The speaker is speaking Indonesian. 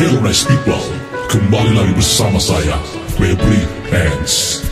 Hello nice People, kembali lagi bersama saya, Febri Hands.